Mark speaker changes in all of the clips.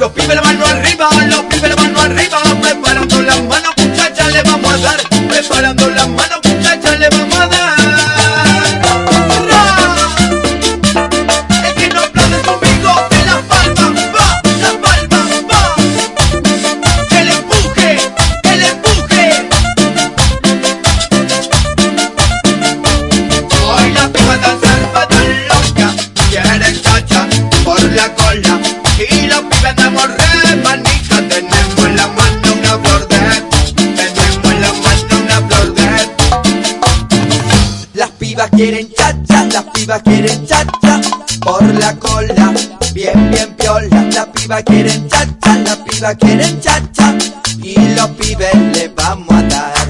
Speaker 1: Los pibes la mano arriba, los pibes la mano arriba, preparando las manos, muchachas, le vamos a dar. Preparando las manos, muchachas, le vamos a dar. ¡Ra! Quieren chacha, las pibas quieren chacha por la cola, bien bien piola. Las pibas quieren chacha, las pibas quieren chacha y los pibes le vamos a dar.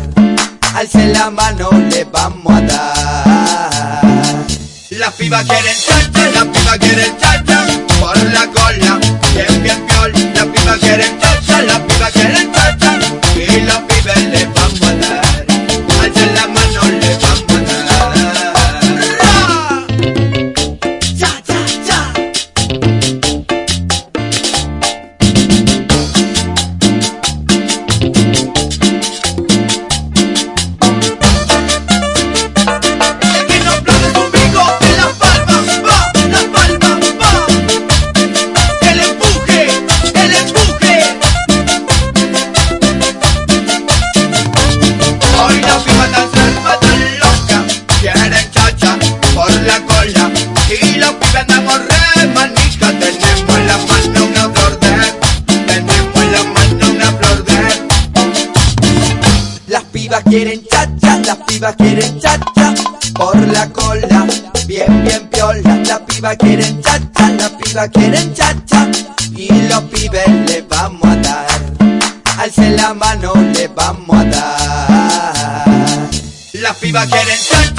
Speaker 1: Alce la mano, le vamos a dar. Las pibas quieren chacha, las pibas quieren chacha por la cola, pibas quieren chacha, las pibas quieren chacha por la cola, bien bien piola. Las pibas quieren chacha, las pibas quieren chacha y los pibes le vamos a dar. Alce la mano, le vamos a dar. Las pibas quieren chacha.